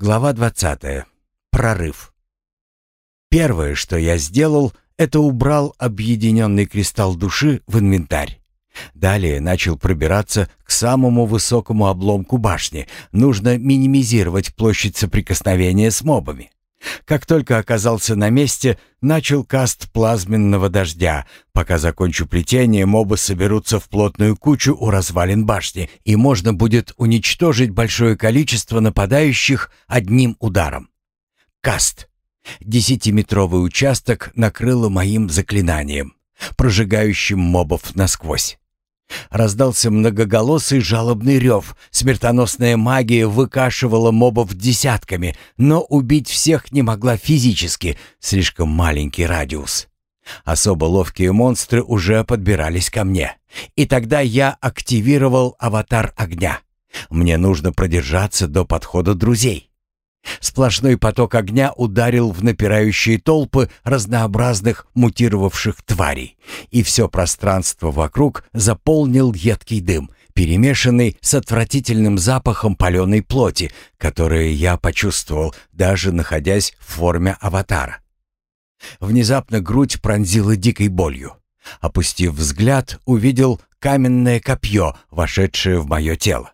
Глава 20. Прорыв. Первое, что я сделал, это убрал объединенный кристалл души в инвентарь. Далее начал пробираться к самому высокому обломку башни. Нужно минимизировать площадь соприкосновения с мобами. Как только оказался на месте, начал каст плазменного дождя. Пока закончу плетение, мобы соберутся в плотную кучу у развалин башни, и можно будет уничтожить большое количество нападающих одним ударом. Каст. Десятиметровый участок накрыло моим заклинанием, прожигающим мобов насквозь. Раздался многоголосый жалобный рев. Смертоносная магия выкашивала мобов десятками, но убить всех не могла физически, слишком маленький радиус. Особо ловкие монстры уже подбирались ко мне. И тогда я активировал аватар огня. Мне нужно продержаться до подхода друзей. Сплошной поток огня ударил в напирающие толпы разнообразных мутировавших тварей, и все пространство вокруг заполнил едкий дым, перемешанный с отвратительным запахом паленой плоти, который я почувствовал, даже находясь в форме аватара. Внезапно грудь пронзила дикой болью. Опустив взгляд, увидел каменное копье, вошедшее в мое тело.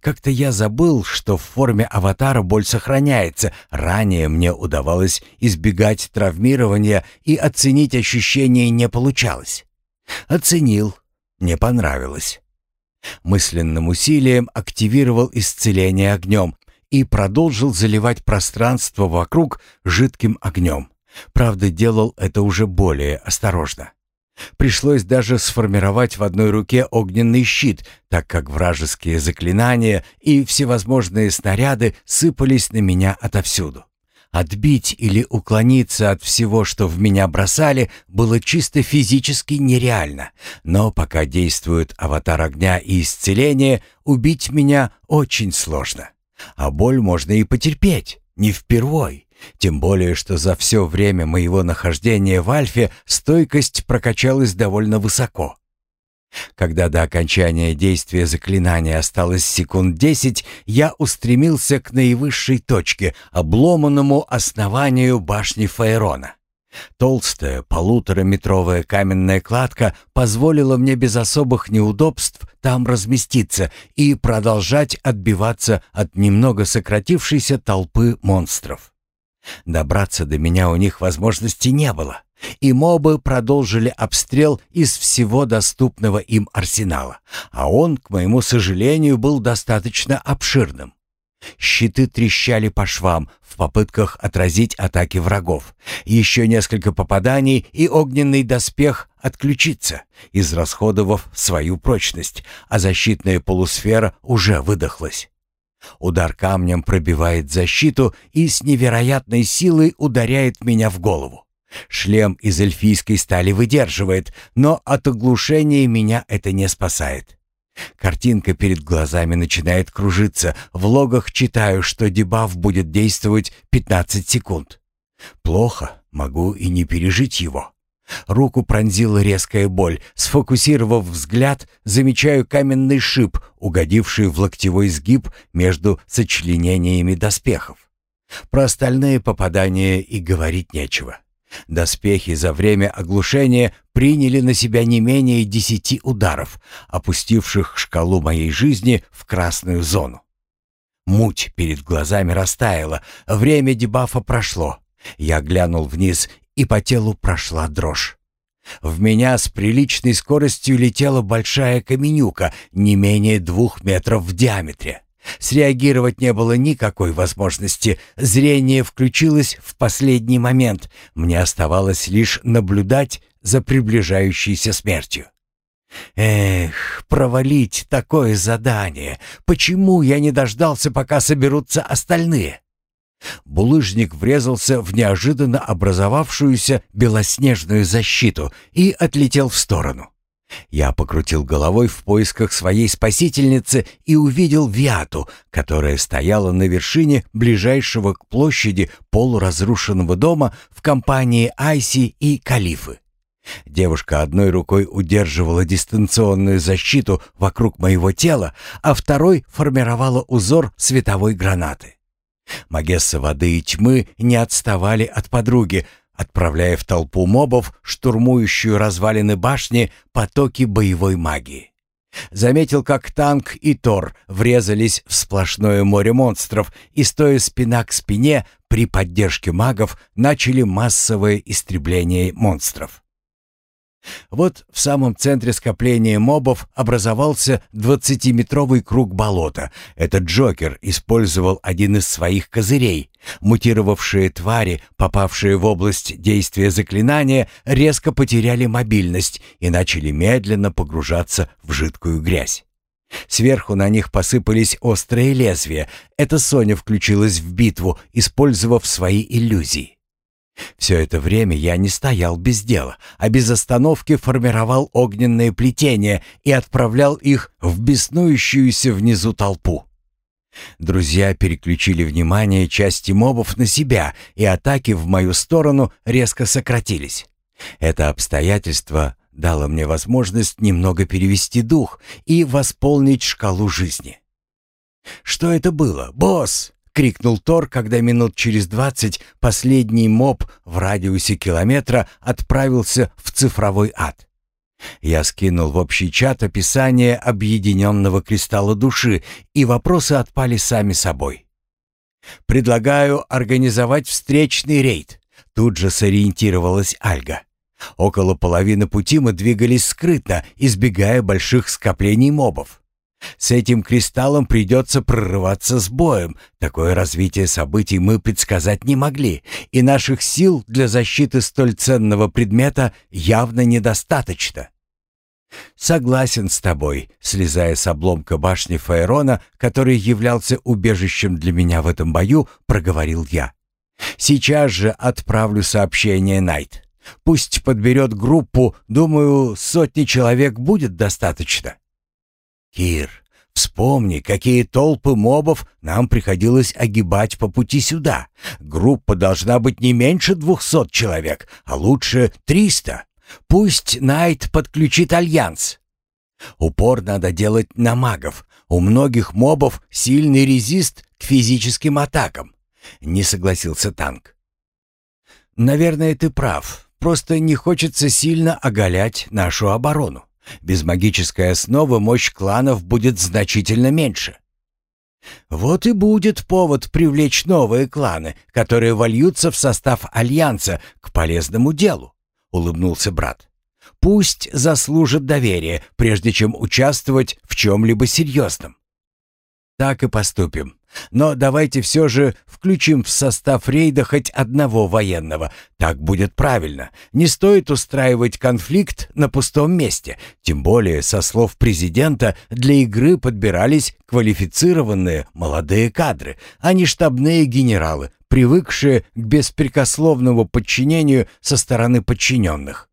Как-то я забыл, что в форме аватара боль сохраняется. Ранее мне удавалось избегать травмирования и оценить ощущения не получалось. Оценил. Не понравилось. Мысленным усилием активировал исцеление огнем и продолжил заливать пространство вокруг жидким огнем. Правда, делал это уже более осторожно. Пришлось даже сформировать в одной руке огненный щит, так как вражеские заклинания и всевозможные снаряды сыпались на меня отовсюду. Отбить или уклониться от всего, что в меня бросали, было чисто физически нереально. Но пока действует аватар огня и исцеления, убить меня очень сложно. А боль можно и потерпеть, не впервой. Тем более, что за все время моего нахождения в Альфе стойкость прокачалась довольно высоко. Когда до окончания действия заклинания осталось секунд десять, я устремился к наивысшей точке, обломанному основанию башни Фаерона. Толстая полутораметровая каменная кладка позволила мне без особых неудобств там разместиться и продолжать отбиваться от немного сократившейся толпы монстров. Добраться до меня у них возможности не было, и мобы продолжили обстрел из всего доступного им арсенала, а он, к моему сожалению, был достаточно обширным. Щиты трещали по швам в попытках отразить атаки врагов. Еще несколько попаданий, и огненный доспех отключится, израсходовав свою прочность, а защитная полусфера уже выдохлась. Удар камнем пробивает защиту и с невероятной силой ударяет меня в голову. Шлем из эльфийской стали выдерживает, но от оглушения меня это не спасает. Картинка перед глазами начинает кружиться. В логах читаю, что дебаф будет действовать 15 секунд. Плохо, могу и не пережить его. Руку пронзила резкая боль. Сфокусировав взгляд, замечаю каменный шип, угодивший в локтевой сгиб между сочленениями доспехов. Про остальные попадания и говорить нечего. Доспехи за время оглушения приняли на себя не менее десяти ударов, опустивших шкалу моей жизни в красную зону. Муть перед глазами растаяла, время дебафа прошло. Я глянул вниз и по телу прошла дрожь. В меня с приличной скоростью летела большая каменюка, не менее двух метров в диаметре. Среагировать не было никакой возможности. Зрение включилось в последний момент. Мне оставалось лишь наблюдать за приближающейся смертью. Эх, провалить такое задание. Почему я не дождался, пока соберутся остальные? Булыжник врезался в неожиданно образовавшуюся белоснежную защиту и отлетел в сторону. Я покрутил головой в поисках своей спасительницы и увидел Виату, которая стояла на вершине ближайшего к площади полуразрушенного дома в компании Айси и Калифы. Девушка одной рукой удерживала дистанционную защиту вокруг моего тела, а второй формировала узор световой гранаты. Магесса воды и тьмы не отставали от подруги, отправляя в толпу мобов, штурмующую развалины башни, потоки боевой магии. Заметил, как танк и Тор врезались в сплошное море монстров и, стоя спина к спине, при поддержке магов начали массовое истребление монстров. Вот в самом центре скопления мобов образовался двадцатиметровый круг болота. Этот Джокер использовал один из своих козырей. Мутировавшие твари, попавшие в область действия заклинания, резко потеряли мобильность и начали медленно погружаться в жидкую грязь. Сверху на них посыпались острые лезвия. Это Соня включилась в битву, использовав свои иллюзии. Все это время я не стоял без дела, а без остановки формировал огненные плетения и отправлял их в беснующуюся внизу толпу. Друзья переключили внимание части мобов на себя, и атаки в мою сторону резко сократились. Это обстоятельство дало мне возможность немного перевести дух и восполнить шкалу жизни. «Что это было, босс?» Крикнул Тор, когда минут через двадцать последний моб в радиусе километра отправился в цифровой ад. Я скинул в общий чат описание объединенного кристалла души, и вопросы отпали сами собой. «Предлагаю организовать встречный рейд», — тут же сориентировалась Альга. Около половины пути мы двигались скрытно, избегая больших скоплений мобов. С этим кристаллом придется прорываться с боем. Такое развитие событий мы предсказать не могли, и наших сил для защиты столь ценного предмета явно недостаточно. «Согласен с тобой», — слезая с обломка башни Фаерона, который являлся убежищем для меня в этом бою, проговорил я. «Сейчас же отправлю сообщение Найт. Пусть подберет группу, думаю, сотни человек будет достаточно». Кир, вспомни, какие толпы мобов нам приходилось огибать по пути сюда. Группа должна быть не меньше двухсот человек, а лучше триста. Пусть Найт подключит альянс. Упор надо делать на магов. У многих мобов сильный резист к физическим атакам. Не согласился танк. Наверное, ты прав. Просто не хочется сильно оголять нашу оборону. Без магической основы мощь кланов будет значительно меньше. Вот и будет повод привлечь новые кланы, которые вольются в состав альянса к полезному делу, улыбнулся брат. Пусть заслужат доверие, прежде чем участвовать в чем-либо серьезном. Так и поступим. Но давайте все же включим в состав рейда хоть одного военного. Так будет правильно. Не стоит устраивать конфликт на пустом месте. Тем более, со слов президента, для игры подбирались квалифицированные молодые кадры, а не штабные генералы, привыкшие к беспрекословному подчинению со стороны подчиненных.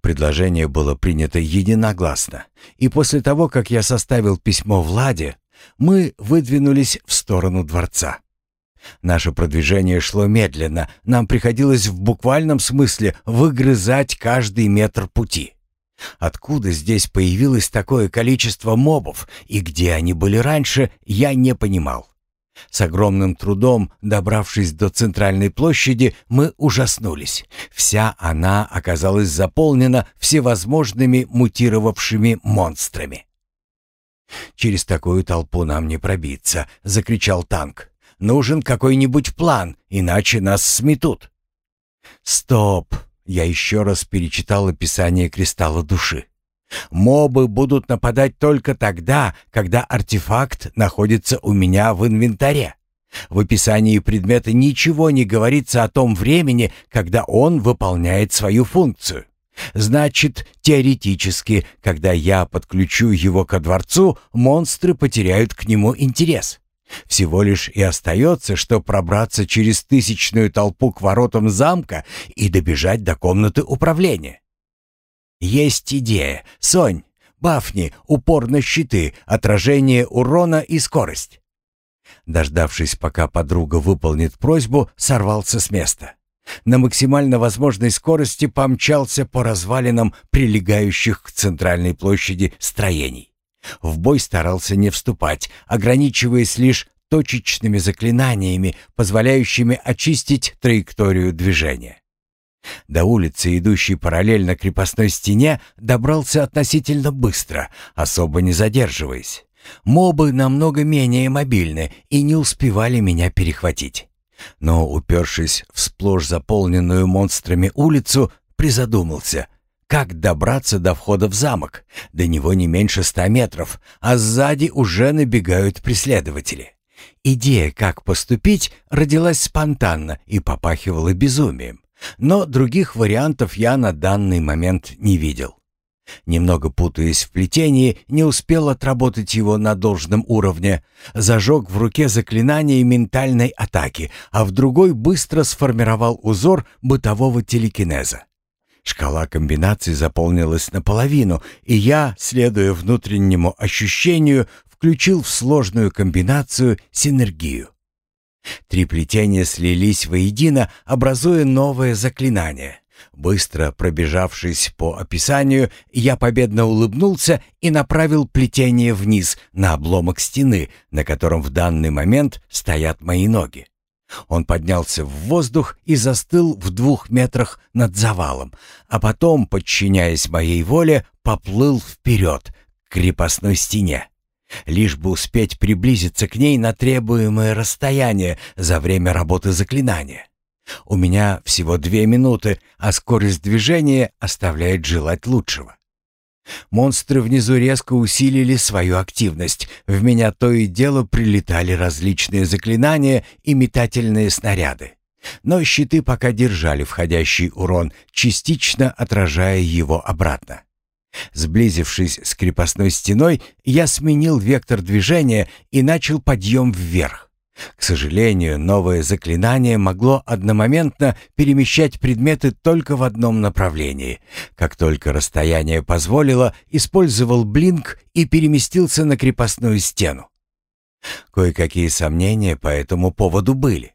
Предложение было принято единогласно, и после того, как я составил письмо Владе, мы выдвинулись в сторону дворца. Наше продвижение шло медленно, нам приходилось в буквальном смысле выгрызать каждый метр пути. Откуда здесь появилось такое количество мобов и где они были раньше, я не понимал. С огромным трудом, добравшись до центральной площади, мы ужаснулись. Вся она оказалась заполнена всевозможными мутировавшими монстрами. «Через такую толпу нам не пробиться», — закричал танк. «Нужен какой-нибудь план, иначе нас сметут». «Стоп!» — я еще раз перечитал описание кристалла души. «Мобы будут нападать только тогда, когда артефакт находится у меня в инвентаре. В описании предмета ничего не говорится о том времени, когда он выполняет свою функцию. Значит, теоретически, когда я подключу его ко дворцу, монстры потеряют к нему интерес. Всего лишь и остается, что пробраться через тысячную толпу к воротам замка и добежать до комнаты управления. Есть идея. Сонь, бафни, упор на щиты, отражение урона и скорость. Дождавшись, пока подруга выполнит просьбу, сорвался с места на максимально возможной скорости помчался по развалинам прилегающих к центральной площади строений. В бой старался не вступать, ограничиваясь лишь точечными заклинаниями, позволяющими очистить траекторию движения. До улицы, идущей параллельно крепостной стене, добрался относительно быстро, особо не задерживаясь. Мобы намного менее мобильны и не успевали меня перехватить. Но, упершись в сплошь заполненную монстрами улицу, призадумался, как добраться до входа в замок. До него не меньше ста метров, а сзади уже набегают преследователи. Идея, как поступить, родилась спонтанно и попахивала безумием. Но других вариантов я на данный момент не видел. Немного путаясь в плетении, не успел отработать его на должном уровне, зажег в руке заклинание ментальной атаки, а в другой быстро сформировал узор бытового телекинеза. Шкала комбинаций заполнилась наполовину, и я, следуя внутреннему ощущению, включил в сложную комбинацию синергию. Три плетения слились воедино, образуя новое заклинание. Быстро пробежавшись по описанию, я победно улыбнулся и направил плетение вниз, на обломок стены, на котором в данный момент стоят мои ноги. Он поднялся в воздух и застыл в двух метрах над завалом, а потом, подчиняясь моей воле, поплыл вперед к крепостной стене. Лишь бы успеть приблизиться к ней на требуемое расстояние за время работы заклинания. У меня всего две минуты, а скорость движения оставляет желать лучшего. Монстры внизу резко усилили свою активность. В меня то и дело прилетали различные заклинания и метательные снаряды. Но щиты пока держали входящий урон, частично отражая его обратно. Сблизившись с крепостной стеной, я сменил вектор движения и начал подъем вверх. К сожалению, новое заклинание могло одномоментно перемещать предметы только в одном направлении. Как только расстояние позволило, использовал блинк и переместился на крепостную стену. Кое-какие сомнения по этому поводу были.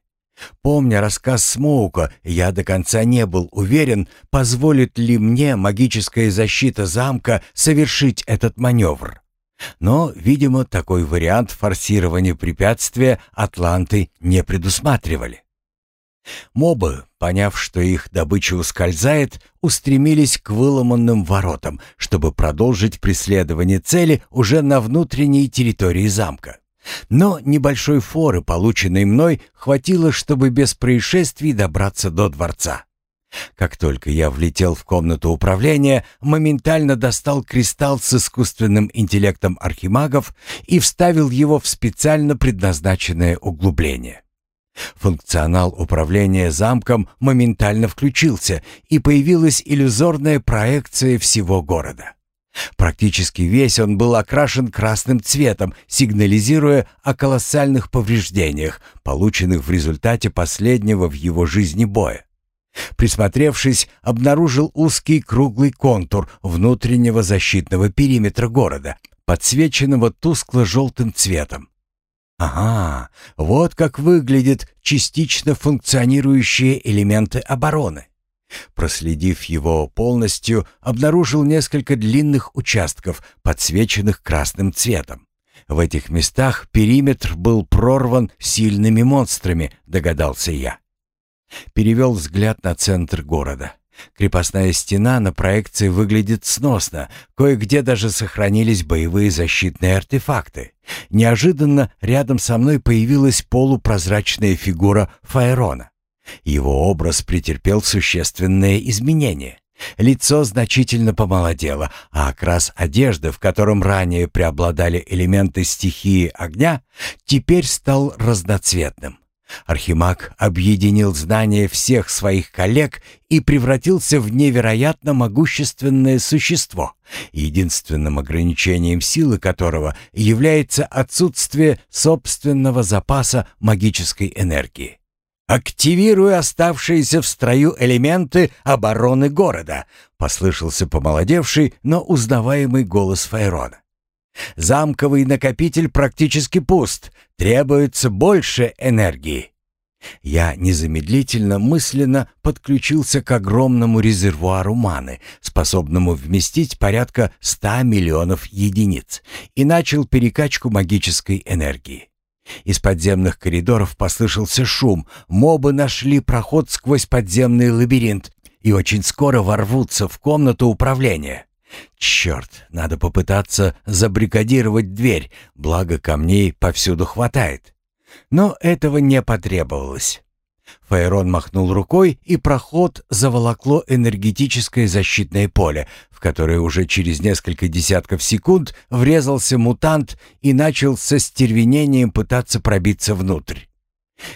Помня рассказ Смоука, я до конца не был уверен, позволит ли мне магическая защита замка совершить этот маневр. Но, видимо, такой вариант форсирования препятствия атланты не предусматривали. Мобы, поняв, что их добыча ускользает, устремились к выломанным воротам, чтобы продолжить преследование цели уже на внутренней территории замка. Но небольшой форы, полученной мной, хватило, чтобы без происшествий добраться до дворца. Как только я влетел в комнату управления, моментально достал кристалл с искусственным интеллектом архимагов и вставил его в специально предназначенное углубление. Функционал управления замком моментально включился, и появилась иллюзорная проекция всего города. Практически весь он был окрашен красным цветом, сигнализируя о колоссальных повреждениях, полученных в результате последнего в его жизни боя. Присмотревшись, обнаружил узкий круглый контур внутреннего защитного периметра города, подсвеченного тускло-желтым цветом. Ага, вот как выглядят частично функционирующие элементы обороны. Проследив его полностью, обнаружил несколько длинных участков, подсвеченных красным цветом. В этих местах периметр был прорван сильными монстрами, догадался я. Перевел взгляд на центр города. Крепостная стена на проекции выглядит сносно, кое-где даже сохранились боевые защитные артефакты. Неожиданно рядом со мной появилась полупрозрачная фигура Фаерона. Его образ претерпел существенные изменения. Лицо значительно помолодело, а окрас одежды, в котором ранее преобладали элементы стихии огня, теперь стал разноцветным. Архимаг объединил знания всех своих коллег и превратился в невероятно могущественное существо, единственным ограничением силы которого является отсутствие собственного запаса магической энергии. «Активируй оставшиеся в строю элементы обороны города», — послышался помолодевший, но узнаваемый голос Файрона. «Замковый накопитель практически пуст, требуется больше энергии». Я незамедлительно мысленно подключился к огромному резервуару маны, способному вместить порядка 100 миллионов единиц, и начал перекачку магической энергии. Из подземных коридоров послышался шум. Мобы нашли проход сквозь подземный лабиринт и очень скоро ворвутся в комнату управления. Черт, надо попытаться забрикадировать дверь, благо камней повсюду хватает. Но этого не потребовалось. Фаерон махнул рукой, и проход заволокло энергетическое защитное поле, в которое уже через несколько десятков секунд врезался мутант и начал со стервенением пытаться пробиться внутрь.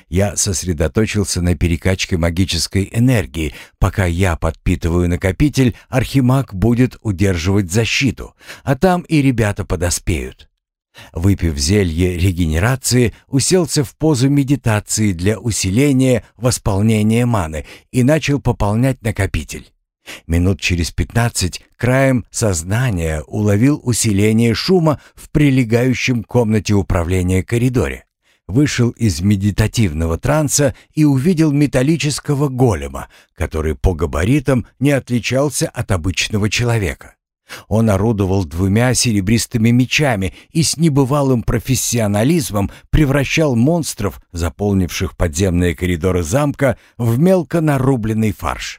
Я сосредоточился на перекачке магической энергии. Пока я подпитываю накопитель, Архимаг будет удерживать защиту, а там и ребята подоспеют. Выпив зелье регенерации, уселся в позу медитации для усиления восполнения маны и начал пополнять накопитель. Минут через пятнадцать краем сознания уловил усиление шума в прилегающем комнате управления коридоре вышел из медитативного транса и увидел металлического голема, который по габаритам не отличался от обычного человека. Он орудовал двумя серебристыми мечами и с небывалым профессионализмом превращал монстров, заполнивших подземные коридоры замка, в мелко нарубленный фарш.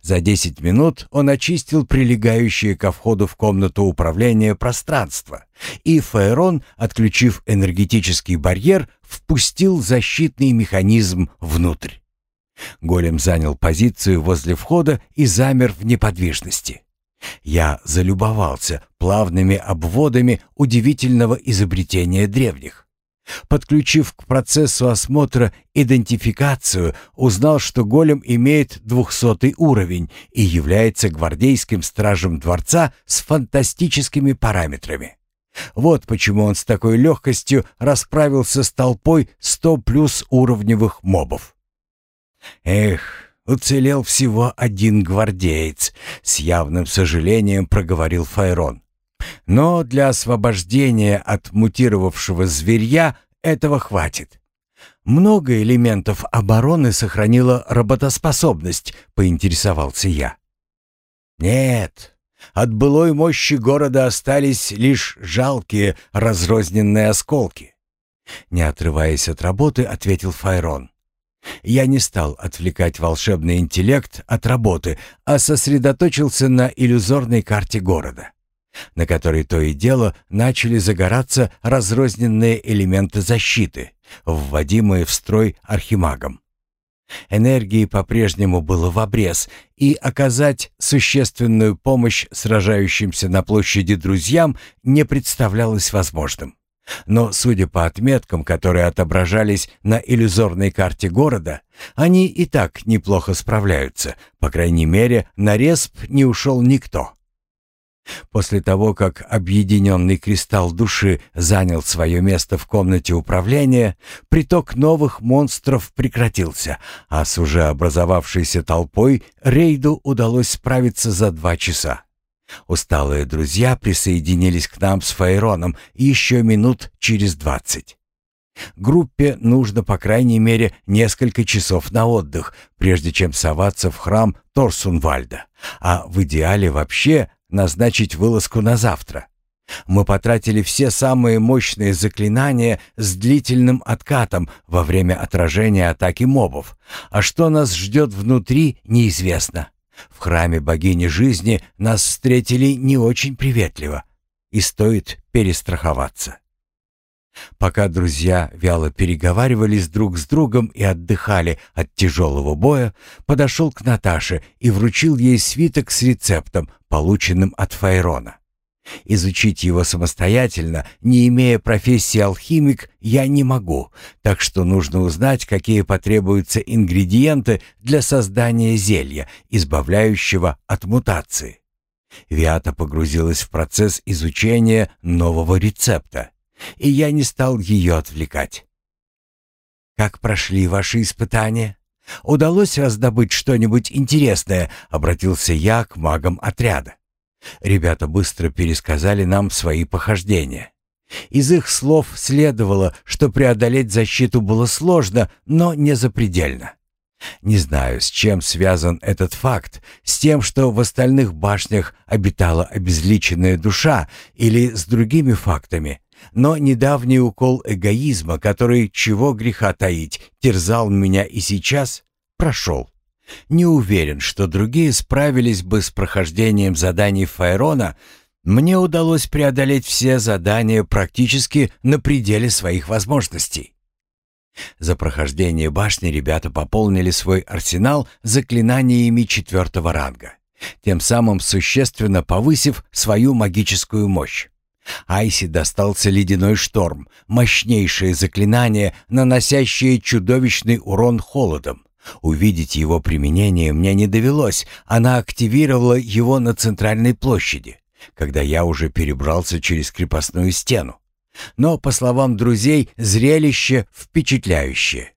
За десять минут он очистил прилегающее ко входу в комнату управления пространство, и Фаерон, отключив энергетический барьер, впустил защитный механизм внутрь. Голем занял позицию возле входа и замер в неподвижности. Я залюбовался плавными обводами удивительного изобретения древних. Подключив к процессу осмотра идентификацию, узнал, что голем имеет двухсотый уровень и является гвардейским стражем дворца с фантастическими параметрами. Вот почему он с такой легкостью расправился с толпой 100 плюс уровневых мобов. «Эх, уцелел всего один гвардеец», — с явным сожалением проговорил Файрон. Но для освобождения от мутировавшего зверья этого хватит. Много элементов обороны сохранила работоспособность, поинтересовался я. Нет, от былой мощи города остались лишь жалкие разрозненные осколки. Не отрываясь от работы, ответил Файрон. Я не стал отвлекать волшебный интеллект от работы, а сосредоточился на иллюзорной карте города на которой то и дело начали загораться разрозненные элементы защиты, вводимые в строй архимагом. Энергии по-прежнему было в обрез, и оказать существенную помощь сражающимся на площади друзьям не представлялось возможным. Но, судя по отметкам, которые отображались на иллюзорной карте города, они и так неплохо справляются, по крайней мере, на респ не ушел никто. После того, как объединенный кристалл души занял свое место в комнате управления, приток новых монстров прекратился, а с уже образовавшейся толпой рейду удалось справиться за два часа. Усталые друзья присоединились к нам с Фаероном еще минут через двадцать. Группе нужно по крайней мере несколько часов на отдых, прежде чем соваться в храм Торсунвальда, а в идеале вообще назначить вылазку на завтра. Мы потратили все самые мощные заклинания с длительным откатом во время отражения атаки мобов, а что нас ждет внутри, неизвестно. В храме богини жизни нас встретили не очень приветливо, и стоит перестраховаться. Пока друзья вяло переговаривались друг с другом и отдыхали от тяжелого боя, подошел к Наташе и вручил ей свиток с рецептом, полученным от Файрона. Изучить его самостоятельно, не имея профессии алхимик, я не могу, так что нужно узнать, какие потребуются ингредиенты для создания зелья, избавляющего от мутации. Виата погрузилась в процесс изучения нового рецепта и я не стал ее отвлекать. «Как прошли ваши испытания? Удалось раздобыть что-нибудь интересное?» — обратился я к магам отряда. Ребята быстро пересказали нам свои похождения. Из их слов следовало, что преодолеть защиту было сложно, но не запредельно. Не знаю, с чем связан этот факт, с тем, что в остальных башнях обитала обезличенная душа, или с другими фактами, но недавний укол эгоизма, который, чего греха таить, терзал меня и сейчас, прошел. Не уверен, что другие справились бы с прохождением заданий Файрона, мне удалось преодолеть все задания практически на пределе своих возможностей. За прохождение башни ребята пополнили свой арсенал заклинаниями четвертого ранга, тем самым существенно повысив свою магическую мощь. Айси достался ледяной шторм, мощнейшее заклинание, наносящее чудовищный урон холодом. Увидеть его применение мне не довелось, она активировала его на центральной площади, когда я уже перебрался через крепостную стену. Но, по словам друзей, зрелище впечатляющее.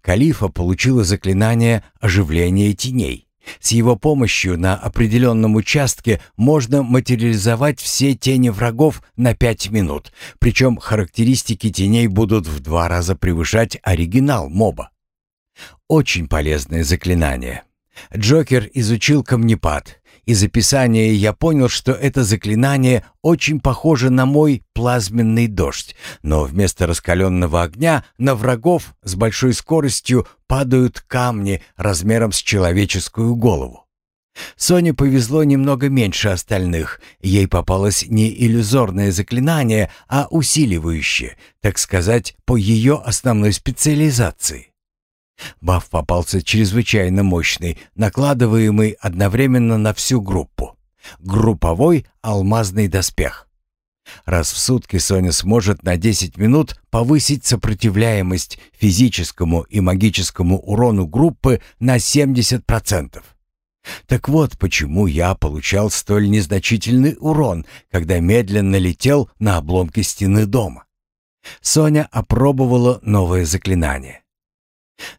Калифа получила заклинание оживления теней. С его помощью на определенном участке можно материализовать все тени врагов на 5 минут, причем характеристики теней будут в два раза превышать оригинал моба. Очень полезное заклинание. Джокер изучил камнепад. Из описания я понял, что это заклинание очень похоже на мой плазменный дождь, но вместо раскаленного огня на врагов с большой скоростью падают камни размером с человеческую голову. Соне повезло немного меньше остальных. Ей попалось не иллюзорное заклинание, а усиливающее, так сказать, по ее основной специализации. Баф попался чрезвычайно мощный, накладываемый одновременно на всю группу. Групповой алмазный доспех. Раз в сутки Соня сможет на 10 минут повысить сопротивляемость физическому и магическому урону группы на 70%. Так вот, почему я получал столь незначительный урон, когда медленно летел на обломки стены дома. Соня опробовала новое заклинание.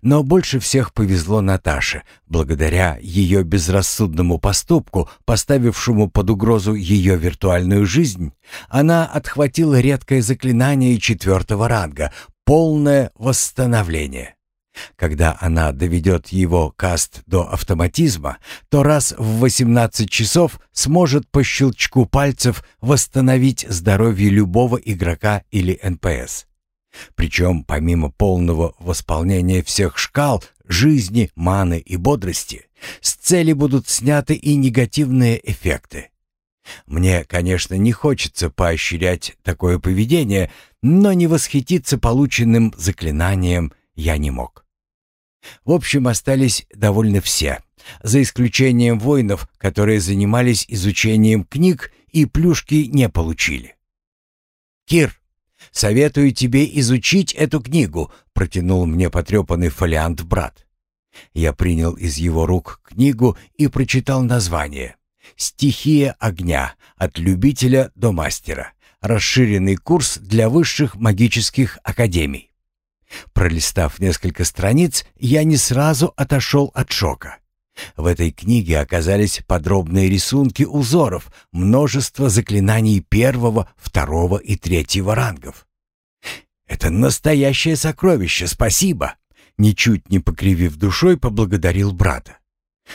Но больше всех повезло Наташе, благодаря ее безрассудному поступку, поставившему под угрозу ее виртуальную жизнь, она отхватила редкое заклинание четвертого ранга — полное восстановление. Когда она доведет его каст до автоматизма, то раз в 18 часов сможет по щелчку пальцев восстановить здоровье любого игрока или НПС. Причем помимо полного восполнения всех шкал жизни, маны и бодрости, с цели будут сняты и негативные эффекты. Мне, конечно, не хочется поощрять такое поведение, но не восхититься полученным заклинанием я не мог. В общем, остались довольны все, за исключением воинов, которые занимались изучением книг и плюшки не получили. «Кир, Советую тебе изучить эту книгу», — протянул мне потрепанный фолиант брат. Я принял из его рук книгу и прочитал название. «Стихия огня. От любителя до мастера. Расширенный курс для высших магических академий». Пролистав несколько страниц, я не сразу отошел от шока. В этой книге оказались подробные рисунки узоров, множество заклинаний первого, второго и третьего рангов. «Это настоящее сокровище, спасибо!» Ничуть не покривив душой, поблагодарил брата.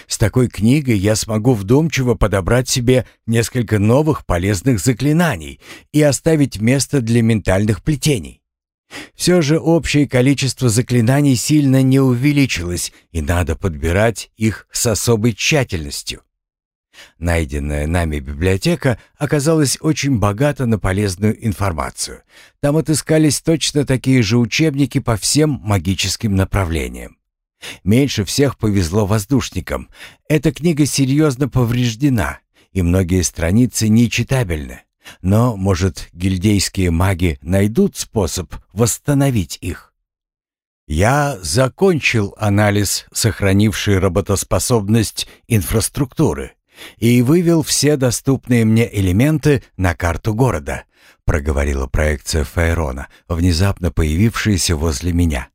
«С такой книгой я смогу вдумчиво подобрать себе несколько новых полезных заклинаний и оставить место для ментальных плетений. Все же общее количество заклинаний сильно не увеличилось, и надо подбирать их с особой тщательностью. Найденная нами библиотека оказалась очень богата на полезную информацию. Там отыскались точно такие же учебники по всем магическим направлениям. Меньше всех повезло воздушникам. Эта книга серьезно повреждена, и многие страницы нечитабельны. Но, может, гильдейские маги найдут способ восстановить их? Я закончил анализ, сохранивший работоспособность инфраструктуры, и вывел все доступные мне элементы на карту города, проговорила проекция Фаерона, внезапно появившаяся возле меня.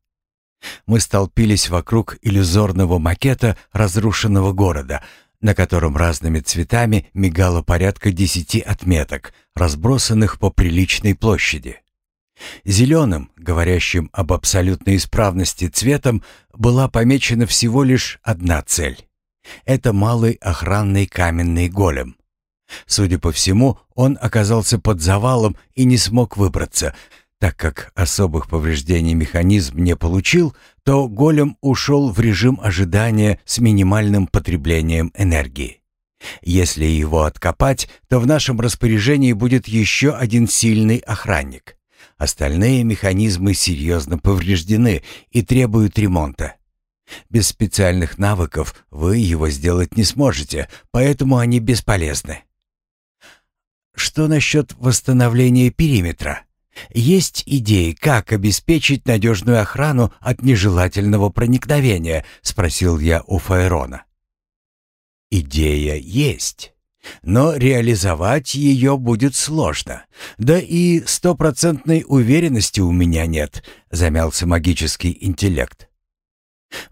Мы столпились вокруг иллюзорного макета разрушенного города, на котором разными цветами мигало порядка десяти отметок, разбросанных по приличной площади. Зеленым, говорящим об абсолютной исправности цветом, была помечена всего лишь одна цель. Это малый охранный каменный голем. Судя по всему, он оказался под завалом и не смог выбраться. Так как особых повреждений механизм не получил, то голем ушел в режим ожидания с минимальным потреблением энергии. Если его откопать, то в нашем распоряжении будет еще один сильный охранник. Остальные механизмы серьезно повреждены и требуют ремонта. Без специальных навыков вы его сделать не сможете, поэтому они бесполезны. Что насчет восстановления периметра? Есть идеи, как обеспечить надежную охрану от нежелательного проникновения, спросил я у Фаерона. Идея есть, но реализовать ее будет сложно. Да и стопроцентной уверенности у меня нет, замялся магический интеллект.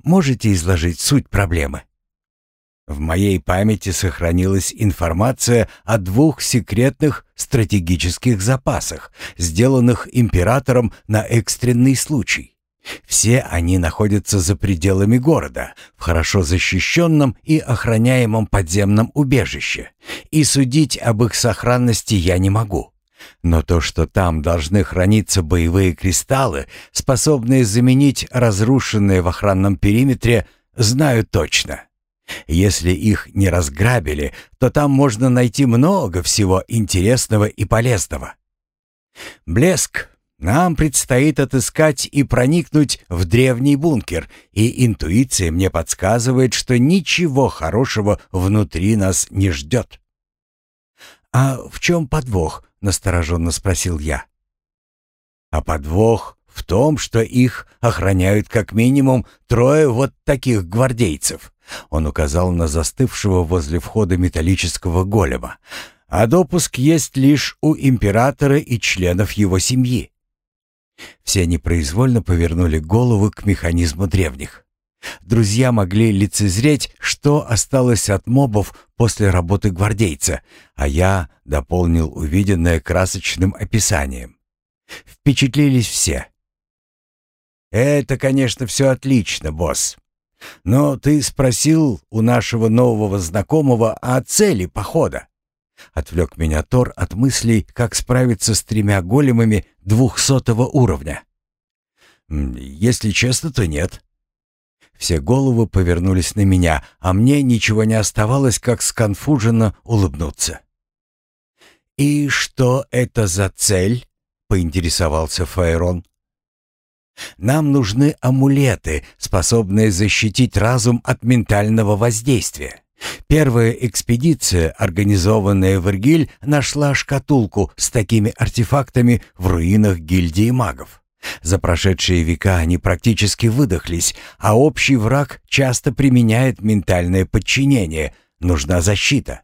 Можете изложить суть проблемы? В моей памяти сохранилась информация о двух секретных стратегических запасах, сделанных императором на экстренный случай. Все они находятся за пределами города, в хорошо защищенном и охраняемом подземном убежище, и судить об их сохранности я не могу. Но то, что там должны храниться боевые кристаллы, способные заменить разрушенные в охранном периметре, знаю точно. Если их не разграбили, то там можно найти много всего интересного и полезного. Блеск. Нам предстоит отыскать и проникнуть в древний бункер, и интуиция мне подсказывает, что ничего хорошего внутри нас не ждет. «А в чем подвох?» — настороженно спросил я. «А подвох в том, что их охраняют как минимум трое вот таких гвардейцев». Он указал на застывшего возле входа металлического голема. «А допуск есть лишь у императора и членов его семьи». Все непроизвольно повернули головы к механизму древних. Друзья могли лицезреть, что осталось от мобов после работы гвардейца, а я дополнил увиденное красочным описанием. Впечатлились все. «Это, конечно, все отлично, босс. Но ты спросил у нашего нового знакомого о цели похода. Отвлек меня Тор от мыслей, как справиться с тремя големами двухсотого уровня. Если честно, то нет. Все головы повернулись на меня, а мне ничего не оставалось, как сконфуженно улыбнуться. «И что это за цель?» — поинтересовался Фаерон. Нам нужны амулеты, способные защитить разум от ментального воздействия. Первая экспедиция, организованная в Иргиль, нашла шкатулку с такими артефактами в руинах гильдии магов. За прошедшие века они практически выдохлись, а общий враг часто применяет ментальное подчинение. Нужна защита.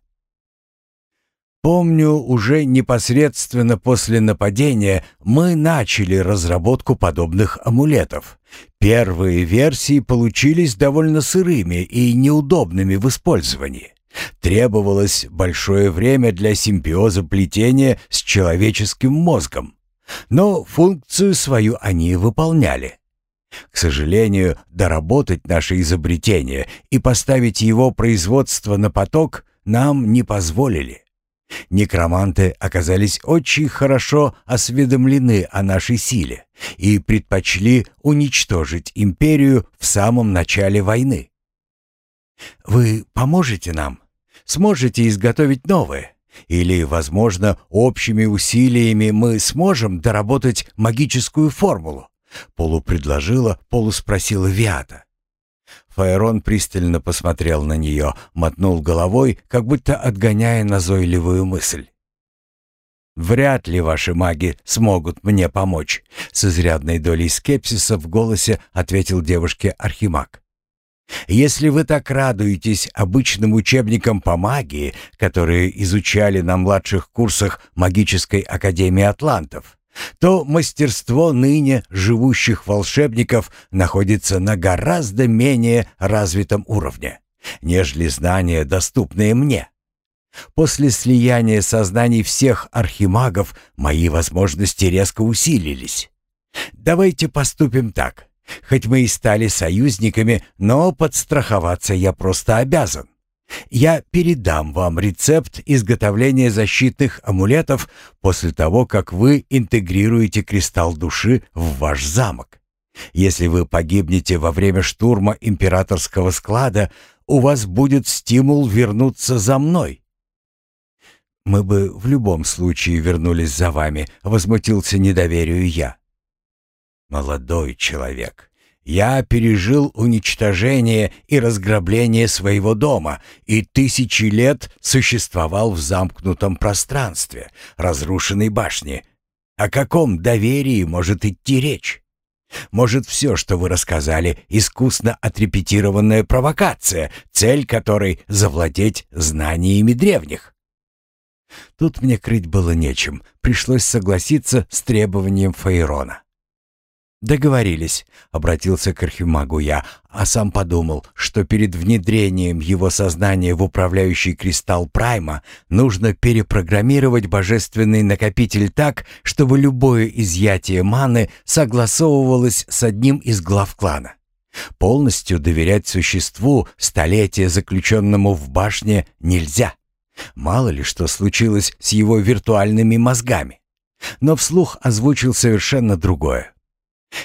Помню, уже непосредственно после нападения мы начали разработку подобных амулетов. Первые версии получились довольно сырыми и неудобными в использовании. Требовалось большое время для симбиоза плетения с человеческим мозгом. Но функцию свою они выполняли. К сожалению, доработать наше изобретение и поставить его производство на поток нам не позволили. Некроманты оказались очень хорошо осведомлены о нашей силе и предпочли уничтожить империю в самом начале войны. Вы поможете нам? Сможете изготовить новое? Или, возможно, общими усилиями мы сможем доработать магическую формулу? Полупредложила, полуспросила Виата. Фаерон пристально посмотрел на нее, мотнул головой, как будто отгоняя назойливую мысль. «Вряд ли ваши маги смогут мне помочь», — с изрядной долей скепсиса в голосе ответил девушке Архимаг. «Если вы так радуетесь обычным учебникам по магии, которые изучали на младших курсах Магической Академии Атлантов, то мастерство ныне живущих волшебников находится на гораздо менее развитом уровне, нежели знания, доступные мне. После слияния сознаний всех архимагов мои возможности резко усилились. Давайте поступим так. Хоть мы и стали союзниками, но подстраховаться я просто обязан. Я передам вам рецепт изготовления защитных амулетов после того, как вы интегрируете кристалл души в ваш замок. Если вы погибнете во время штурма императорского склада, у вас будет стимул вернуться за мной. Мы бы в любом случае вернулись за вами, возмутился недоверию я. Молодой человек, я пережил уничтожение и разграбление своего дома и тысячи лет существовал в замкнутом пространстве, разрушенной башне. О каком доверии может идти речь? Может, все, что вы рассказали, искусно отрепетированная провокация, цель которой — завладеть знаниями древних? Тут мне крыть было нечем, пришлось согласиться с требованием Фаерона. «Договорились», — обратился к Архимагу я, а сам подумал, что перед внедрением его сознания в управляющий кристалл Прайма нужно перепрограммировать божественный накопитель так, чтобы любое изъятие маны согласовывалось с одним из глав клана. Полностью доверять существу, столетия заключенному в башне, нельзя. Мало ли что случилось с его виртуальными мозгами. Но вслух озвучил совершенно другое.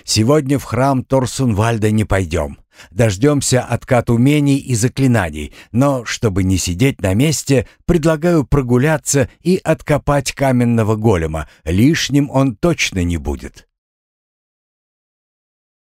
Сегодня в храм Торсунвальда не пойдем. Дождемся откат умений и заклинаний, но, чтобы не сидеть на месте, предлагаю прогуляться и откопать каменного голема. Лишним он точно не будет.